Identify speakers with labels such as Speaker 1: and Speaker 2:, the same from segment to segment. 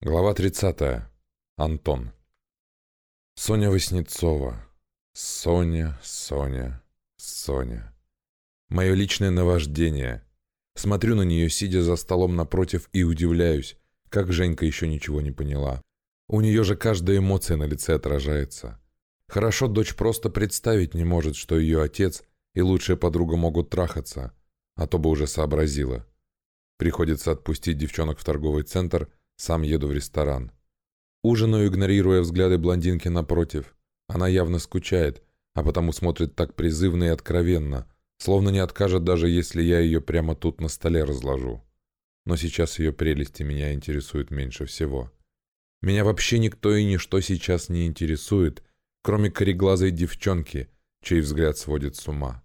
Speaker 1: Глава 30. Антон. Соня Васнецова. Соня, Соня, Соня. Мое личное наваждение. Смотрю на нее, сидя за столом напротив, и удивляюсь, как Женька еще ничего не поняла. У нее же каждая эмоция на лице отражается. Хорошо, дочь просто представить не может, что ее отец и лучшая подруга могут трахаться, а то бы уже сообразила. Приходится отпустить девчонок в торговый центр – сам еду в ресторан. Ужинаю, игнорируя взгляды блондинки напротив. Она явно скучает, а потому смотрит так призывно и откровенно, словно не откажет даже если я ее прямо тут на столе разложу. Но сейчас ее прелести меня интересуют меньше всего. Меня вообще никто и ничто сейчас не интересует, кроме кореглазой девчонки, чей взгляд сводит с ума.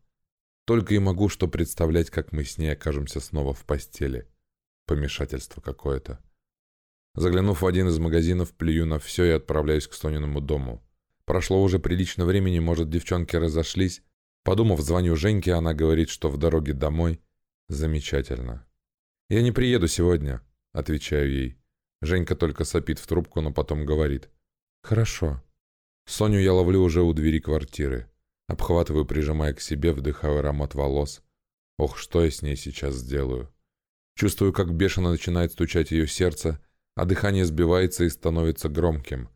Speaker 1: Только и могу что представлять, как мы с ней окажемся снова в постели. Помешательство какое-то. Заглянув в один из магазинов, плюю на все и отправляюсь к Сониному дому. Прошло уже прилично времени, может, девчонки разошлись. Подумав, звоню Женьке, она говорит, что в дороге домой. Замечательно. «Я не приеду сегодня», — отвечаю ей. Женька только сопит в трубку, но потом говорит. «Хорошо». Соню я ловлю уже у двери квартиры. Обхватываю, прижимая к себе, вдыхаю аромат волос. Ох, что я с ней сейчас сделаю. Чувствую, как бешено начинает стучать ее сердце — а дыхание сбивается и становится громким.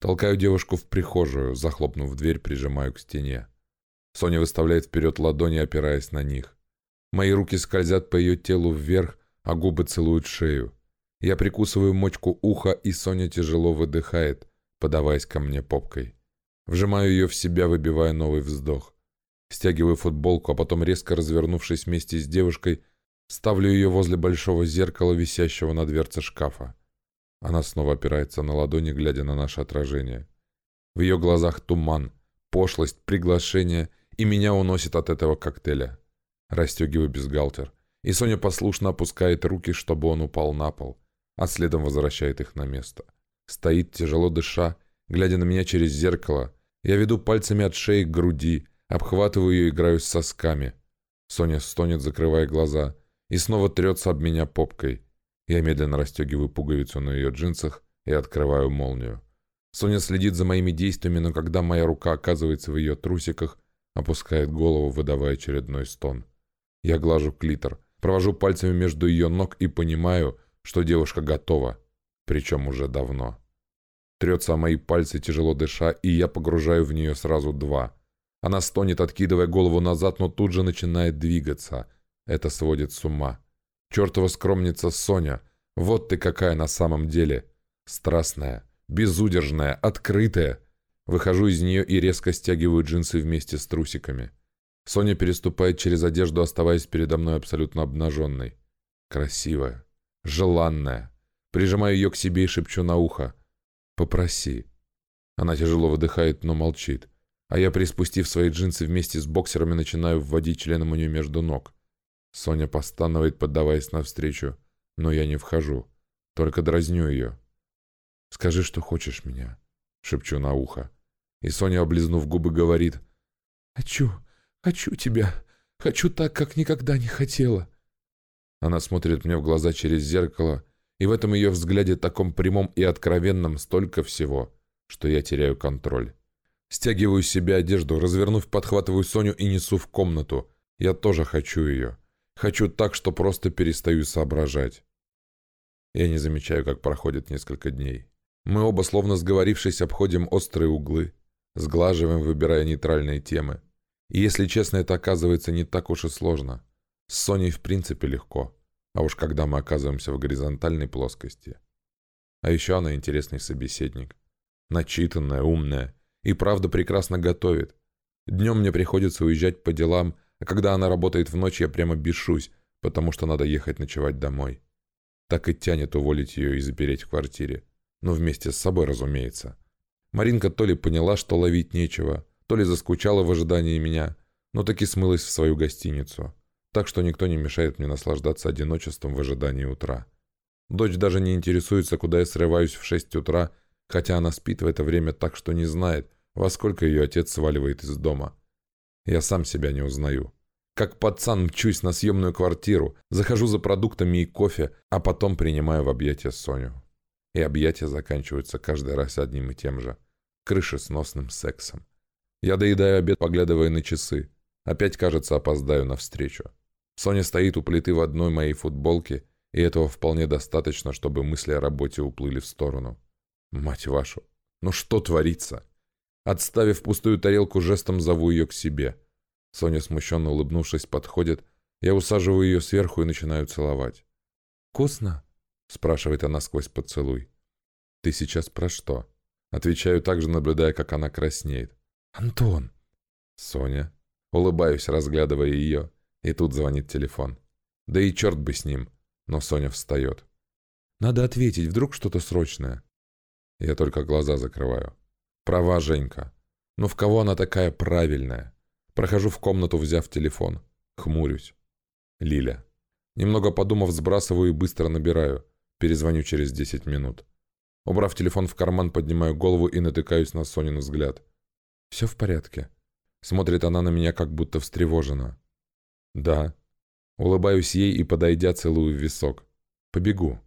Speaker 1: Толкаю девушку в прихожую, захлопнув дверь, прижимаю к стене. Соня выставляет вперед ладони, опираясь на них. Мои руки скользят по ее телу вверх, а губы целуют шею. Я прикусываю мочку уха, и Соня тяжело выдыхает, подаваясь ко мне попкой. Вжимаю ее в себя, выбивая новый вздох. Стягиваю футболку, а потом, резко развернувшись вместе с девушкой, ставлю ее возле большого зеркала, висящего на дверце шкафа. Она снова опирается на ладони, глядя на наше отражение. В ее глазах туман, пошлость, приглашение, и меня уносит от этого коктейля. Растегиваю бюстгальтер, и Соня послушно опускает руки, чтобы он упал на пол, а следом возвращает их на место. Стоит, тяжело дыша, глядя на меня через зеркало. Я веду пальцами от шеи к груди, обхватываю ее и играю с сосками. Соня стонет, закрывая глаза, и снова трется об меня попкой. Я медленно расстегиваю пуговицу на ее джинсах и открываю молнию. Соня следит за моими действиями, но когда моя рука оказывается в ее трусиках, опускает голову, выдавая очередной стон. Я глажу клитор, провожу пальцами между ее ног и понимаю, что девушка готова, причем уже давно. Трется о мои пальцы, тяжело дыша, и я погружаю в нее сразу два. Она стонет, откидывая голову назад, но тут же начинает двигаться. Это сводит с ума. Чертова скромница Соня. Вот ты какая на самом деле. Страстная, безудержная, открытая. Выхожу из нее и резко стягиваю джинсы вместе с трусиками. Соня переступает через одежду, оставаясь передо мной абсолютно обнаженной. Красивая, желанная. Прижимаю ее к себе и шепчу на ухо. «Попроси». Она тяжело выдыхает, но молчит. А я, приспустив свои джинсы вместе с боксерами, начинаю вводить членом у нее между ног. Соня постанывает, поддаваясь навстречу, но я не вхожу, только дразню ее. «Скажи, что хочешь меня», — шепчу на ухо. И Соня, облизнув губы, говорит, «Хочу, хочу тебя, хочу так, как никогда не хотела». Она смотрит мне в глаза через зеркало, и в этом ее взгляде таком прямом и откровенном столько всего, что я теряю контроль. Стягиваю с себя одежду, развернув, подхватываю Соню и несу в комнату. Я тоже хочу ее. Хочу так, что просто перестаю соображать. Я не замечаю, как проходит несколько дней. Мы оба, словно сговорившись, обходим острые углы, сглаживаем, выбирая нейтральные темы. И если честно, это оказывается не так уж и сложно. С Соней в принципе легко. А уж когда мы оказываемся в горизонтальной плоскости. А еще она интересный собеседник. Начитанная, умная. И правда прекрасно готовит. Днем мне приходится уезжать по делам, а когда она работает в ночь, я прямо бешусь, потому что надо ехать ночевать домой. Так и тянет уволить ее и запереть в квартире. Но вместе с собой, разумеется. Маринка то ли поняла, что ловить нечего, то ли заскучала в ожидании меня, но таки смылась в свою гостиницу. Так что никто не мешает мне наслаждаться одиночеством в ожидании утра. Дочь даже не интересуется, куда я срываюсь в 6 утра, хотя она спит в это время так, что не знает, во сколько ее отец сваливает из дома. Я сам себя не узнаю. Как пацан мчусь на съемную квартиру, захожу за продуктами и кофе, а потом принимаю в объятия Соню. и объятия заканчиваются каждый раз одним и тем же – крышесносным сексом. Я доедаю обед, поглядывая на часы. Опять, кажется, опоздаю на встречу. Соня стоит у плиты в одной моей футболке, и этого вполне достаточно, чтобы мысли о работе уплыли в сторону. Мать вашу, ну что творится? Отставив пустую тарелку, жестом зову ее к себе. Соня, смущенно улыбнувшись, подходит. Я усаживаю ее сверху и начинаю целовать. «Вкусно?» — спрашивает она сквозь поцелуй. «Ты сейчас про что?» Отвечаю также, наблюдая, как она краснеет. «Антон!» «Соня?» Улыбаюсь, разглядывая ее, и тут звонит телефон. Да и черт бы с ним, но Соня встает. «Надо ответить, вдруг что-то срочное». Я только глаза закрываю. Права Женька. Но в кого она такая правильная? Прохожу в комнату, взяв телефон. Хмурюсь. Лиля. Немного подумав, сбрасываю и быстро набираю. Перезвоню через 10 минут. Убрав телефон в карман, поднимаю голову и натыкаюсь на Сонин взгляд. «Все в порядке?» Смотрит она на меня, как будто встревожена. «Да». Улыбаюсь ей и, подойдя, целую в висок. «Побегу».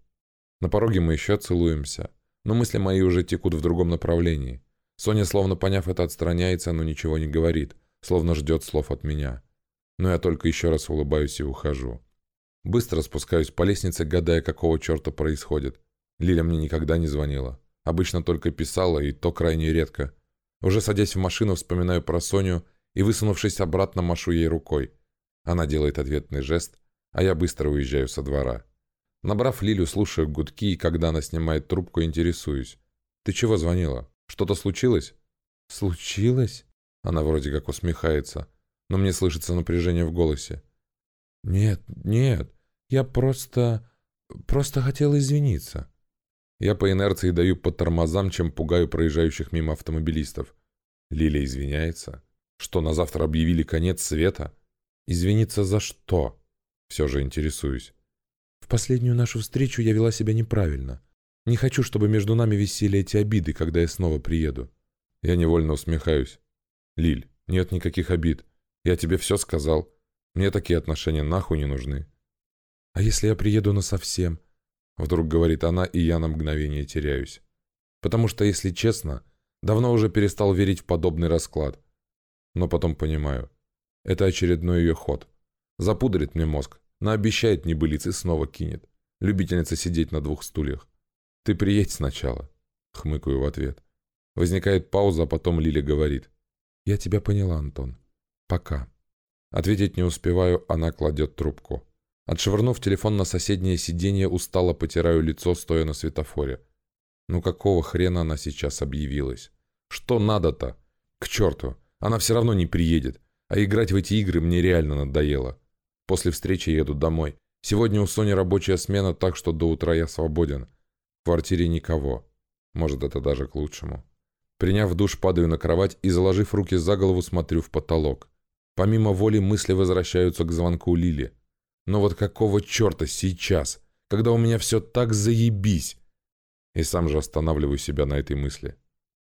Speaker 1: На пороге мы еще целуемся, но мысли мои уже текут в другом направлении. Соня, словно поняв это, отстраняется, но ничего не говорит, словно ждет слов от меня. Но я только еще раз улыбаюсь и ухожу. Быстро спускаюсь по лестнице, гадая, какого черта происходит. Лиля мне никогда не звонила. Обычно только писала, и то крайне редко. Уже садясь в машину, вспоминаю про Соню и, высунувшись обратно, машу ей рукой. Она делает ответный жест, а я быстро уезжаю со двора. Набрав Лилю, слушаю гудки, и когда она снимает трубку, интересуюсь. «Ты чего звонила? Что-то случилось?» «Случилось?» Она вроде как усмехается, но мне слышится напряжение в голосе. «Нет, нет, я просто... просто хотел извиниться». Я по инерции даю по тормозам, чем пугаю проезжающих мимо автомобилистов. Лиля извиняется. Что, на завтра объявили конец света? Извиниться за что? Все же интересуюсь. В последнюю нашу встречу я вела себя неправильно. Не хочу, чтобы между нами висели эти обиды, когда я снова приеду. Я невольно усмехаюсь. Лиль, нет никаких обид. Я тебе все сказал. Мне такие отношения нахуй не нужны. А если я приеду на совсем? Вдруг говорит она, и я на мгновение теряюсь. Потому что, если честно, давно уже перестал верить в подобный расклад. Но потом понимаю. Это очередной ее ход. Запудрит мне мозг, наобещает небылиц и снова кинет. Любительница сидеть на двух стульях. «Ты приедь сначала», — хмыкаю в ответ. Возникает пауза, а потом Лиля говорит. «Я тебя поняла, Антон. Пока». Ответить не успеваю, она кладет трубку. Отшвырнув телефон на соседнее сиденье, устало потираю лицо, стоя на светофоре. Ну какого хрена она сейчас объявилась? Что надо-то? К черту, она все равно не приедет. А играть в эти игры мне реально надоело. После встречи еду домой. Сегодня у Сони рабочая смена, так что до утра я свободен. В квартире никого. Может, это даже к лучшему. Приняв душ, падаю на кровать и, заложив руки за голову, смотрю в потолок. Помимо воли мысли возвращаются к звонку Лили. Но вот какого черта сейчас, когда у меня все так заебись? И сам же останавливаю себя на этой мысли.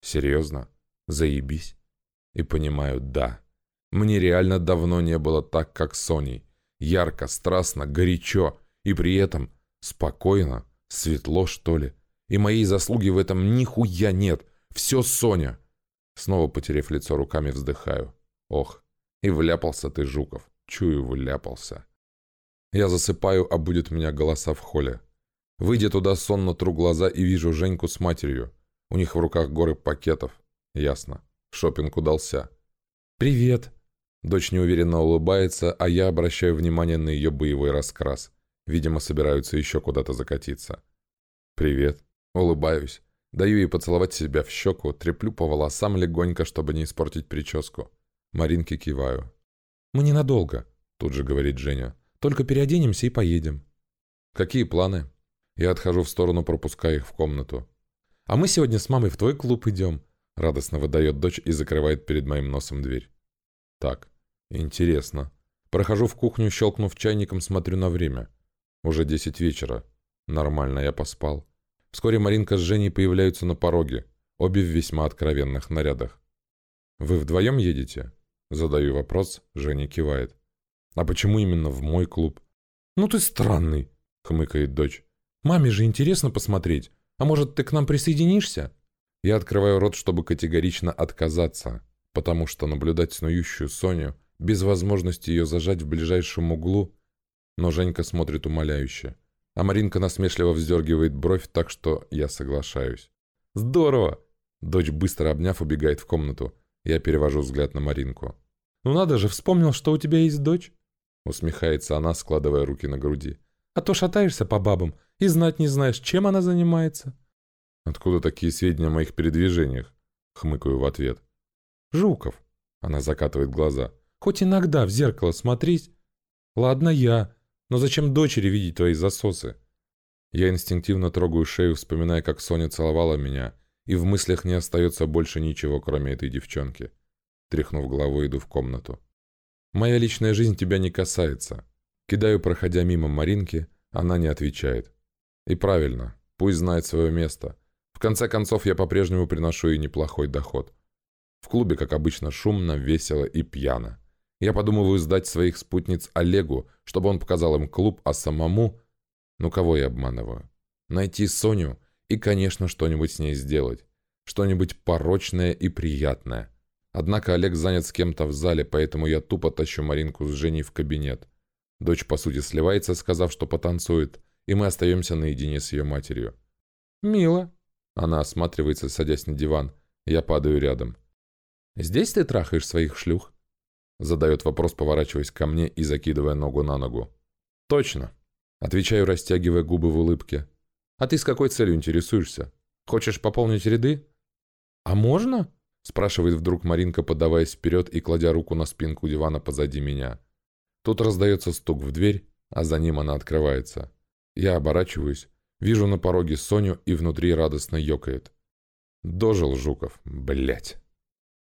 Speaker 1: Серьезно? Заебись? И понимаю, да. Мне реально давно не было так, как с Соней. Ярко, страстно, горячо. И при этом спокойно, светло, что ли. И моей заслуги в этом нихуя нет. Все Соня. Снова потеряв лицо руками, вздыхаю. Ох, и вляпался ты, Жуков. Чую, вляпался. Я засыпаю, а будет меня голоса в холле. Выйдя туда, сонно тру глаза и вижу Женьку с матерью. У них в руках горы пакетов. Ясно. Шопинг удался. «Привет!» Дочь неуверенно улыбается, а я обращаю внимание на ее боевой раскрас. Видимо, собираются еще куда-то закатиться. «Привет!» Улыбаюсь. Даю ей поцеловать себя в щеку, треплю по волосам легонько, чтобы не испортить прическу. Маринке киваю. «Мы ненадолго», — тут же говорит Женя. «Только переоденемся и поедем». «Какие планы?» Я отхожу в сторону, пропуская их в комнату. «А мы сегодня с мамой в твой клуб идем», — радостно выдает дочь и закрывает перед моим носом дверь. «Так, интересно». Прохожу в кухню, щелкнув чайником, смотрю на время. Уже десять вечера. Нормально, я поспал. Вскоре Маринка с Женей появляются на пороге, обе в весьма откровенных нарядах. «Вы вдвоем едете?» Задаю вопрос, Женя кивает. «А почему именно в мой клуб?» «Ну ты странный», — хмыкает дочь. «Маме же интересно посмотреть. А может, ты к нам присоединишься?» Я открываю рот, чтобы категорично отказаться, потому что наблюдать снующую Соню без возможности ее зажать в ближайшем углу, но Женька смотрит умоляюще. А Маринка насмешливо вздергивает бровь, так что я соглашаюсь. «Здорово!» Дочь, быстро обняв, убегает в комнату. Я перевожу взгляд на Маринку. «Ну надо же, вспомнил, что у тебя есть дочь?» Усмехается она, складывая руки на груди. «А то шатаешься по бабам и знать не знаешь, чем она занимается». «Откуда такие сведения о моих передвижениях?» Хмыкаю в ответ. «Жуков». Она закатывает глаза. «Хоть иногда в зеркало смотрись. Ладно я, но зачем дочери видеть твои засосы?» Я инстинктивно трогаю шею, вспоминая, как Соня целовала меня, и в мыслях не остается больше ничего, кроме этой девчонки. Тряхнув головой, иду в комнату. «Моя личная жизнь тебя не касается». Кидаю, проходя мимо Маринки, она не отвечает. И правильно, пусть знает свое место. В конце концов, я по-прежнему приношу ей неплохой доход. В клубе, как обычно, шумно, весело и пьяно. Я подумываю сдать своих спутниц Олегу, чтобы он показал им клуб, а самому... Ну, кого я обманываю? Найти Соню и, конечно, что-нибудь с ней сделать. Что-нибудь порочное и приятное. Однако Олег занят с кем-то в зале, поэтому я тупо тащу Маринку с Женей в кабинет. Дочь, по сути, сливается, сказав, что потанцует, и мы остаемся наедине с ее матерью. «Мило». Она осматривается, садясь на диван. Я падаю рядом. «Здесь ты трахаешь своих шлюх?» Задает вопрос, поворачиваясь ко мне и закидывая ногу на ногу. «Точно». Отвечаю, растягивая губы в улыбке. «А ты с какой целью интересуешься? Хочешь пополнить ряды?» «А можно?» спрашивает вдруг Маринка, подаваясь вперед и кладя руку на спинку дивана позади меня. Тут раздается стук в дверь, а за ним она открывается. Я оборачиваюсь, вижу на пороге Соню и внутри радостно ёкает. Дожил Жуков, блять.